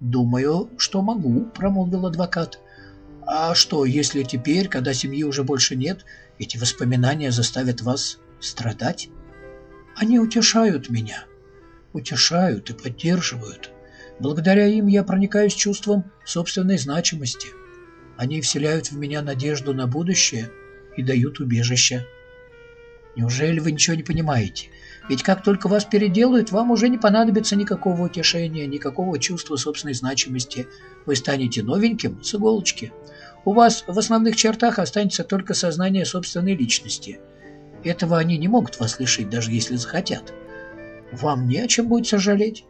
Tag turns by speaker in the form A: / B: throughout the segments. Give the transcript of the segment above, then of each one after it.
A: «Думаю, что могу», — промолвил адвокат. «А что, если теперь, когда семьи уже больше нет, эти воспоминания заставят вас страдать?» «Они утешают меня, утешают и поддерживают. Благодаря им я проникаюсь чувством собственной значимости. Они вселяют в меня надежду на будущее и дают убежище». Неужели вы ничего не понимаете? Ведь как только вас переделают, вам уже не понадобится никакого утешения, никакого чувства собственной значимости. Вы станете новеньким с иголочки. У вас в основных чертах останется только сознание собственной личности. Этого они не могут вас лишить, даже если захотят. Вам не о чем будет сожалеть.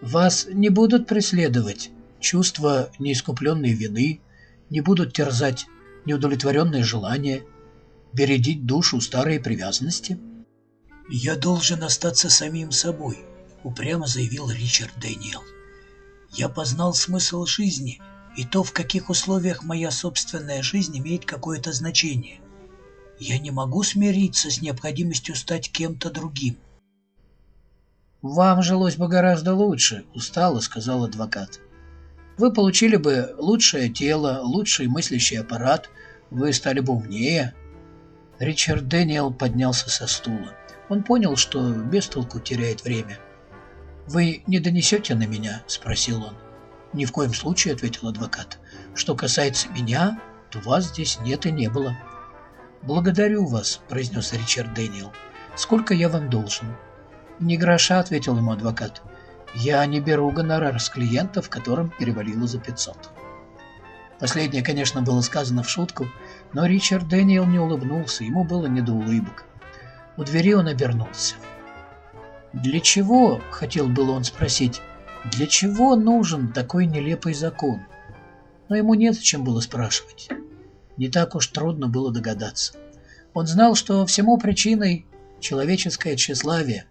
A: Вас не будут преследовать чувства неискупленной вины, не будут терзать неудовлетворенные желания, бередить душу старые привязанности.
B: «Я должен остаться самим собой», — упрямо заявил Ричард Дэниел. «Я познал смысл жизни и то, в каких условиях моя собственная жизнь имеет какое-то значение. Я не могу смириться с необходимостью стать кем-то другим».
A: «Вам жилось бы гораздо лучше», — устало сказал адвокат. «Вы получили бы лучшее тело, лучший мыслящий аппарат, вы стали бы умнее». Ричард Дэниел поднялся со стула. Он понял, что без толку теряет время. «Вы не донесете на меня?» – спросил он. «Ни в коем случае», – ответил адвокат. «Что касается меня, то вас здесь нет и не было». «Благодарю вас», – произнес Ричард Дэниел. «Сколько я вам должен?» «Ни гроша», – ответил ему адвокат. «Я не беру гонорар с клиентов, которым перевалило за 500». Последнее, конечно, было сказано в шутку, но Ричард Дэниел не улыбнулся, ему было не до улыбок. У двери он обернулся. «Для чего?» — хотел было он спросить. «Для чего нужен такой нелепый закон?» Но ему нет чем было спрашивать. Не так уж трудно было догадаться. Он знал, что всему причиной человеческое тщеславие.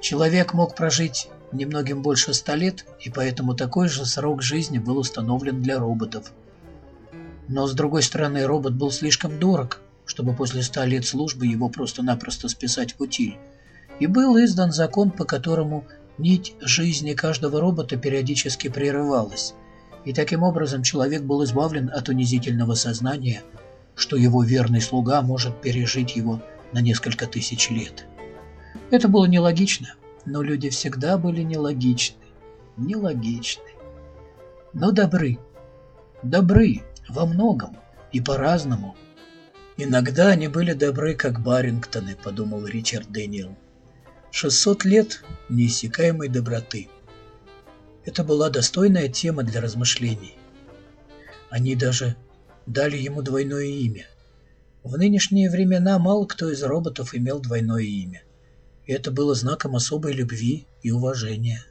A: Человек мог прожить немногим больше ста лет, и поэтому такой же срок жизни был установлен для роботов. Но, с другой стороны, робот был слишком дорог, чтобы после ста лет службы его просто-напросто списать в утиль. И был издан закон, по которому нить жизни каждого робота периодически прерывалась. И таким образом человек был избавлен от унизительного сознания, что его верный слуга может пережить его на несколько тысяч лет. Это было нелогично, но люди всегда были нелогичны. Нелогичны. Но добры. Добры во многом и по-разному – Иногда они были добры, как Барингтоны, подумал Ричард Дэниел. Шестьсот лет неиссякаемой доброты. Это была достойная тема для размышлений. Они даже дали ему двойное имя. В нынешние времена мало кто из роботов имел двойное имя. И это было знаком особой любви и уважения.